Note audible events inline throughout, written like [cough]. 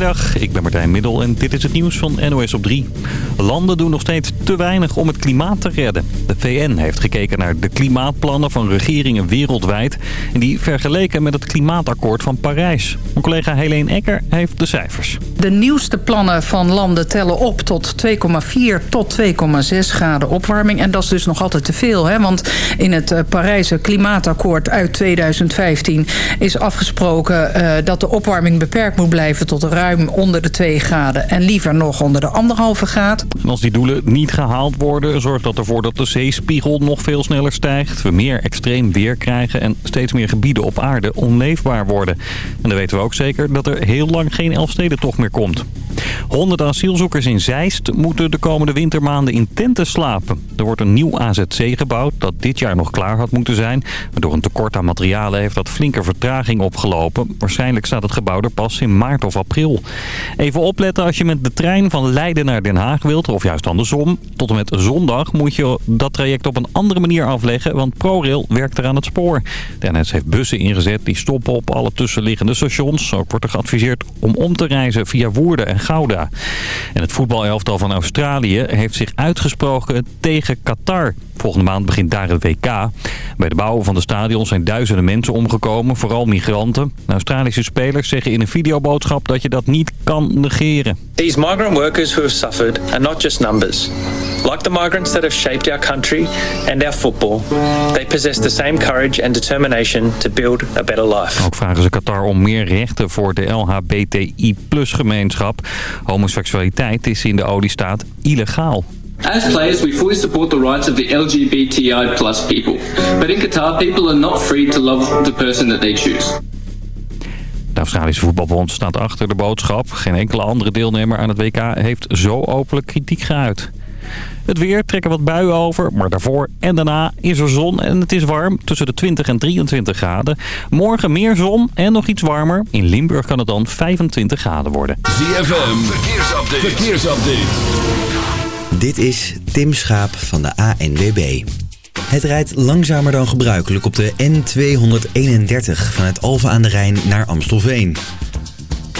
Goedemiddag, ik ben Martijn Middel en dit is het nieuws van NOS op 3. Landen doen nog steeds te weinig om het klimaat te redden. De VN heeft gekeken naar de klimaatplannen van regeringen wereldwijd... en die vergeleken met het klimaatakkoord van Parijs. Mijn collega Helene Ecker heeft de cijfers. De nieuwste plannen van landen tellen op tot 2,4 tot 2,6 graden opwarming. En dat is dus nog altijd te veel. Hè? Want in het eh, Parijse klimaatakkoord uit 2015 is afgesproken... Uh, dat de opwarming beperkt moet blijven tot ruim onder de 2 graden. En liever nog onder de anderhalve graad. Als die doelen niet gehaald worden... zorgt dat ervoor dat de zeespiegel nog veel sneller stijgt. We meer extreem weer krijgen... en steeds meer gebieden op aarde onleefbaar worden. En dan weten we ook zeker dat er heel lang geen Elfstedentocht meer komt. Honderden asielzoekers in Zeist moeten de komende wintermaanden in tenten slapen. Er wordt een nieuw AZC gebouwd dat dit jaar nog klaar had moeten zijn. Maar door een tekort aan materialen heeft dat flinke vertraging opgelopen. Waarschijnlijk staat het gebouw er pas in maart of april. Even opletten als je met de trein van Leiden naar Den Haag wilt, of juist andersom. Tot en met zondag moet je dat traject op een andere manier afleggen, want ProRail werkt er aan het spoor. De heeft bussen ingezet die stoppen op alle tussenliggende stations. Ook wordt er geadviseerd om om te reizen via Woerden en Gouda. En het voetbalelftal van Australië heeft zich uitgesproken tegen Qatar. Volgende maand begint daar het WK. Bij de bouw van de stadion zijn duizenden mensen omgekomen, vooral migranten. Australische spelers zeggen in een videoboodschap dat je dat niet kan negeren. These migrant workers who have suffered are not just numbers. Like the migrants that have shaped our country and our football, they possess the same courage and determination to build a better life. Ook vragen ze Qatar om meer rechten voor de LHBTI gemeenschap. Homoseksualiteit is in de oliestaat illegaal. As players, we fully support the rights of the LGBTI plus people. But in Qatar, people are not free to love the person that they choose. De Australische voetbalbond staat achter de boodschap. Geen enkele andere deelnemer aan het WK heeft zo openlijk kritiek geuit. Het weer trekken wat buien over, maar daarvoor en daarna is er zon en het is warm. Tussen de 20 en 23 graden. Morgen meer zon en nog iets warmer. In Limburg kan het dan 25 graden worden. ZFM, verkeersupdate. verkeersupdate. Dit is Tim Schaap van de ANWB. Het rijdt langzamer dan gebruikelijk op de N231 vanuit Alphen aan de Rijn naar Amstelveen.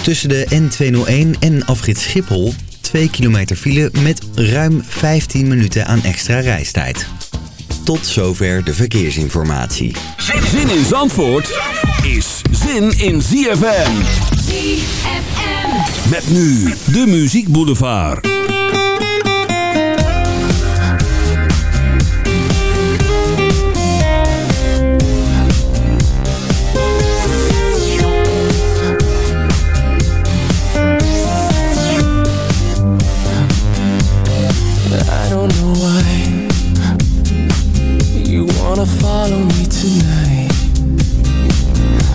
Tussen de N201 en afrit Schiphol 2 kilometer file met ruim 15 minuten aan extra reistijd. Tot zover de verkeersinformatie. Zin in Zandvoort is zin in ZFM. ZFM. Met nu de Muziek Boulevard. Follow me tonight.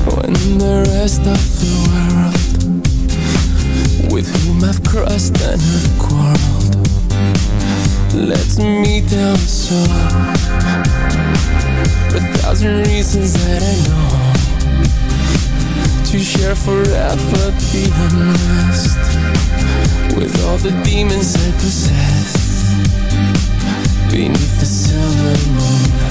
When the rest of the world With whom I've crossed and have quarreled Let's meet down so. A thousand reasons that I know To share forever the unrest With all the demons I possess Beneath the silver moon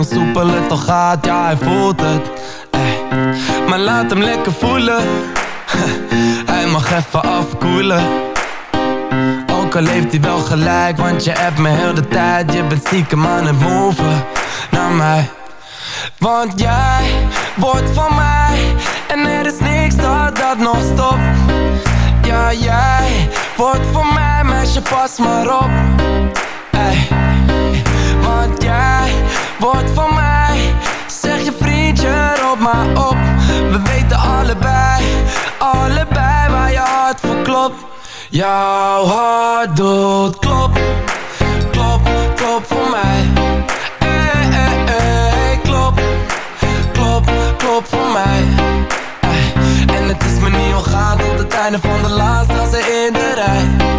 hoe soepel het toch gaat, ja hij voelt het. Maar laat hem lekker voelen. [laughs] Hij mag even afkoelen. Ook al heeft hij wel gelijk Want je hebt me heel de tijd. Je bent stiekem aan het move Naar mij. Want jij wordt van mij En er is niks dat dat nog stopt. Ja, jij wordt van mij Meisje, pas maar op wordt van mij Zeg je vriendje, roep maar op. We weten allebei, allebei waar je hart voor klopt. Jouw hart doet klop, klop, klop voor mij. Ey, ey, ey, klop, klop, klop voor mij. En het is me niet ongaan tot het einde van de laatste als in de rij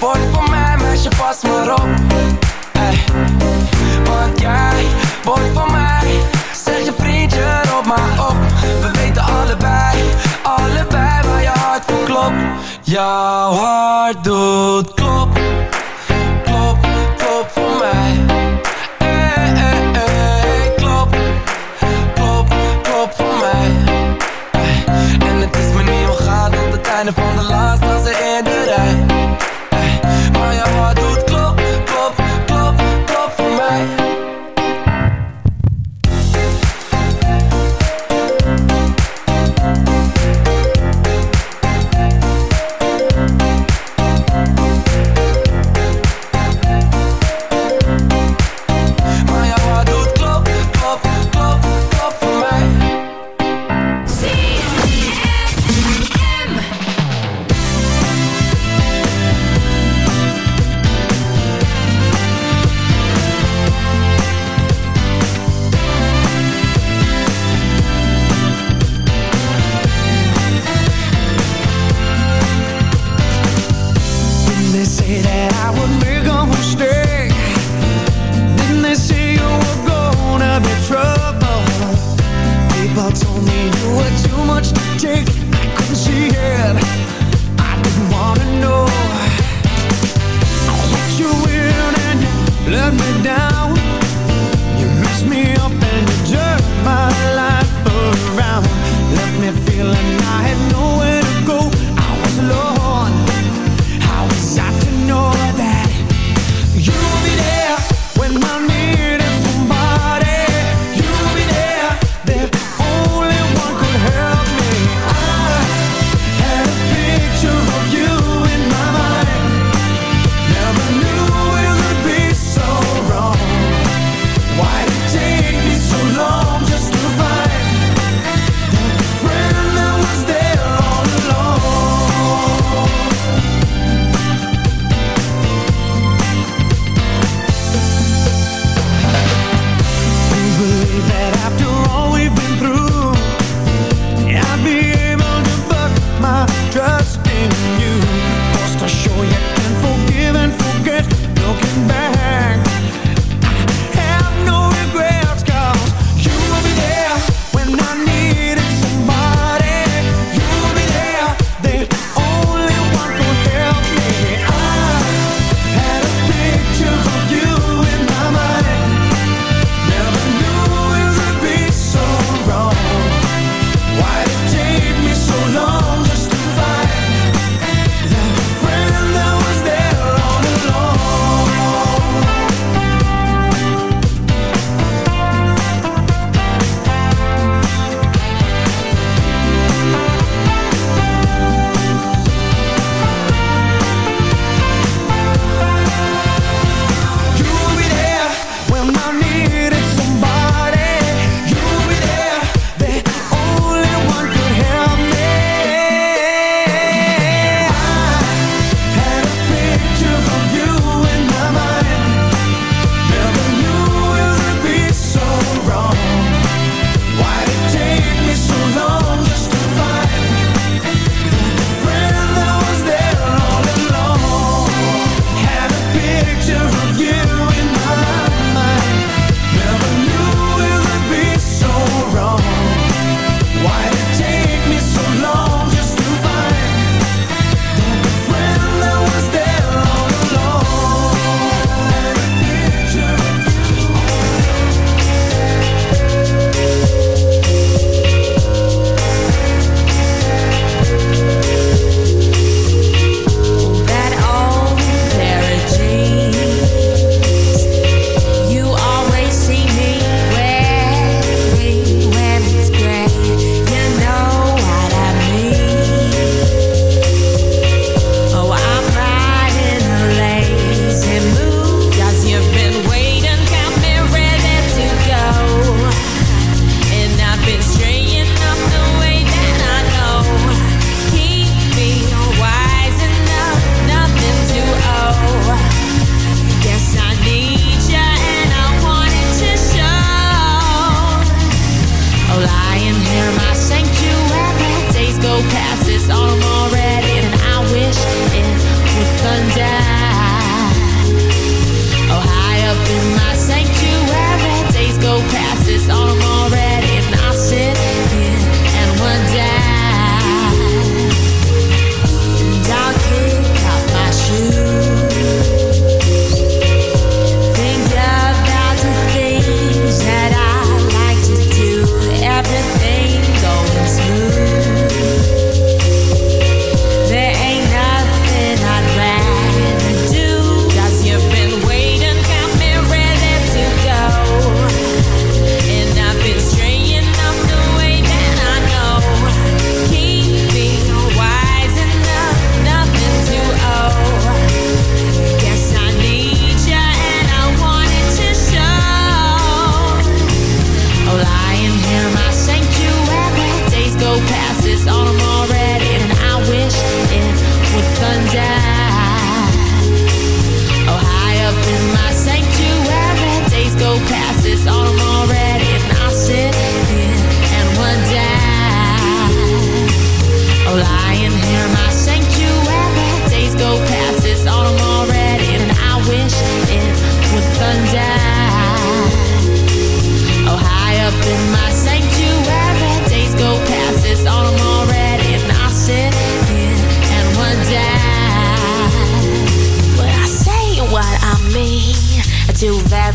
wordt van mij, meisje, pas maar op. Ey. Want jij wordt van mij. Zeg je vriendje, roep maar op. We weten allebei, allebei waar je hart voor klopt. Jouw hart doet klop,